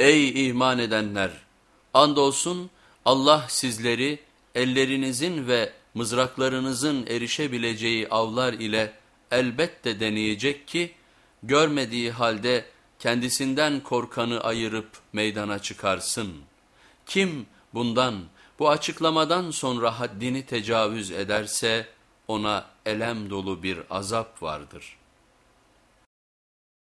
Ey iman edenler! Andolsun Allah sizleri ellerinizin ve mızraklarınızın erişebileceği avlar ile elbette deneyecek ki, görmediği halde kendisinden korkanı ayırıp meydana çıkarsın. Kim bundan, bu açıklamadan sonra haddini tecavüz ederse ona elem dolu bir azap vardır.''